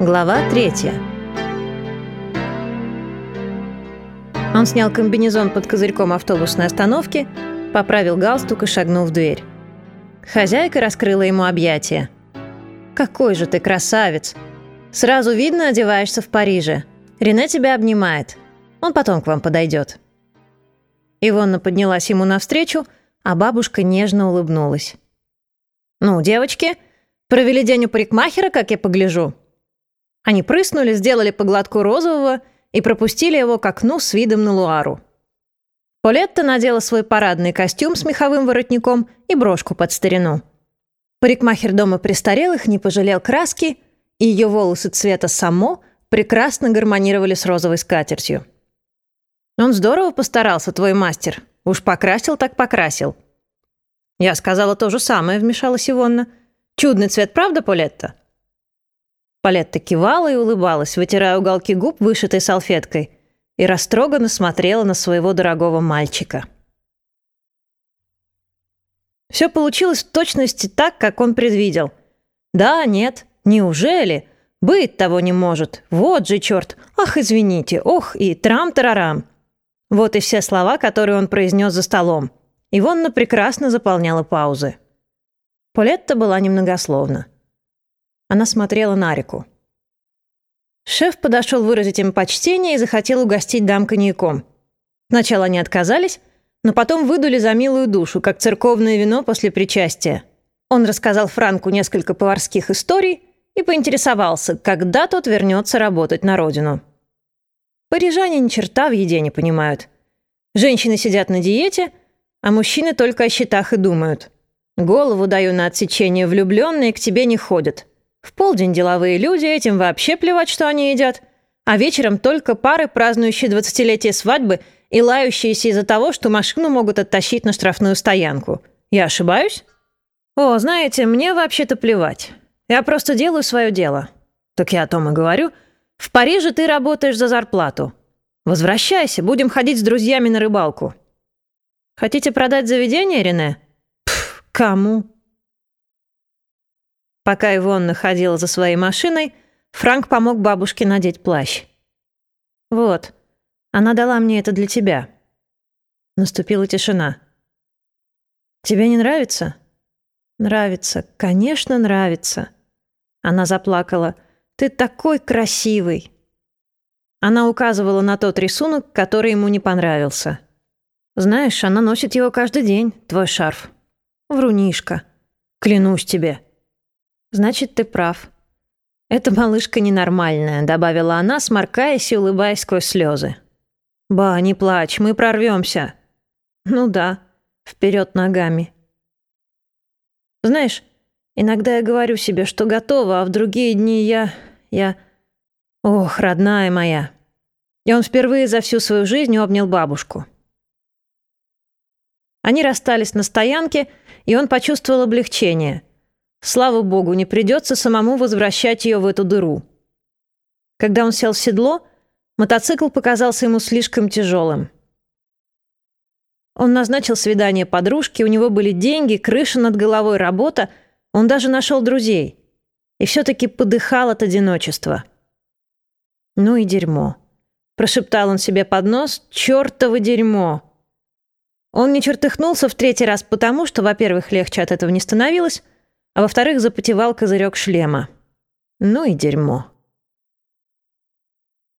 Глава третья. Он снял комбинезон под козырьком автобусной остановки, поправил галстук и шагнул в дверь. Хозяйка раскрыла ему объятия. «Какой же ты красавец! Сразу видно, одеваешься в Париже. Рене тебя обнимает. Он потом к вам подойдет». Ивонна поднялась ему навстречу, а бабушка нежно улыбнулась. «Ну, девочки, провели день у парикмахера, как я погляжу?» Они прыснули, сделали по глотку розового и пропустили его к окну с видом на Луару. Полетта надела свой парадный костюм с меховым воротником и брошку под старину. Парикмахер дома престарелых не пожалел краски, и ее волосы цвета само прекрасно гармонировали с розовой скатертью. «Он здорово постарался, твой мастер. Уж покрасил так покрасил». «Я сказала то же самое», — вмешалась Ивонна. «Чудный цвет, правда, Полетта?» Полетта кивала и улыбалась, вытирая уголки губ вышитой салфеткой, и растроганно смотрела на своего дорогого мальчика. Все получилось в точности так, как он предвидел. Да, нет, неужели? Быть того не может. Вот же черт. Ах, извините. Ох, и трам-тарарам. Вот и все слова, которые он произнес за столом. Ивонна прекрасно заполняла паузы. Полетта была немногословна. Она смотрела на реку. Шеф подошел выразить им почтение и захотел угостить дам коньяком. Сначала они отказались, но потом выдули за милую душу, как церковное вино после причастия. Он рассказал Франку несколько поварских историй и поинтересовался, когда тот вернется работать на родину. Парижане ни черта в еде не понимают. Женщины сидят на диете, а мужчины только о счетах и думают. Голову даю на отсечение, влюбленные к тебе не ходят. В полдень деловые люди, этим вообще плевать, что они едят. А вечером только пары, празднующие двадцатилетие свадьбы и лающиеся из-за того, что машину могут оттащить на штрафную стоянку. Я ошибаюсь? О, знаете, мне вообще-то плевать. Я просто делаю свое дело. Так я о том и говорю. В Париже ты работаешь за зарплату. Возвращайся, будем ходить с друзьями на рыбалку. Хотите продать заведение, Рене? Пф, кому? Пока Ивонна ходила за своей машиной, Франк помог бабушке надеть плащ. «Вот, она дала мне это для тебя». Наступила тишина. «Тебе не нравится?» «Нравится, конечно, нравится». Она заплакала. «Ты такой красивый!» Она указывала на тот рисунок, который ему не понравился. «Знаешь, она носит его каждый день, твой шарф. Врунишка. Клянусь тебе». «Значит, ты прав. Эта малышка ненормальная», — добавила она, сморкаясь и улыбаясь сквозь слезы. «Ба, не плачь, мы прорвемся». «Ну да, вперед ногами». «Знаешь, иногда я говорю себе, что готова, а в другие дни я... я... Ох, родная моя». И он впервые за всю свою жизнь обнял бабушку. Они расстались на стоянке, и он почувствовал облегчение — Слава богу, не придется самому возвращать ее в эту дыру. Когда он сел в седло, мотоцикл показался ему слишком тяжелым. Он назначил свидание подружке, у него были деньги, крыша над головой, работа, он даже нашел друзей. И все-таки подыхал от одиночества. «Ну и дерьмо», — прошептал он себе под нос, «чертово дерьмо». Он не чертыхнулся в третий раз потому, что, во-первых, легче от этого не становилось, а во-вторых, запотевал козырек шлема. Ну и дерьмо.